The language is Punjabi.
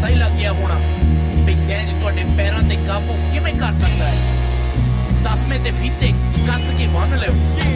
ਪਤਾ ਹੀ ਲੱਗ ਗਿਆ ਹੋਣਾ ਵੀ ਸਹਿਜ ਤੁਹਾਡੇ ਪੈਰਾਂ ਤੇ ਕਾਬੂ ਕਿਵੇਂ ਕਰ ਸਕਦਾ ਹੈ। ਦਸਵੇਂ ਤੇ ਫੀਤੇ ਕੱਸ ਕੇ ਬੰਨ ਲਿਓ।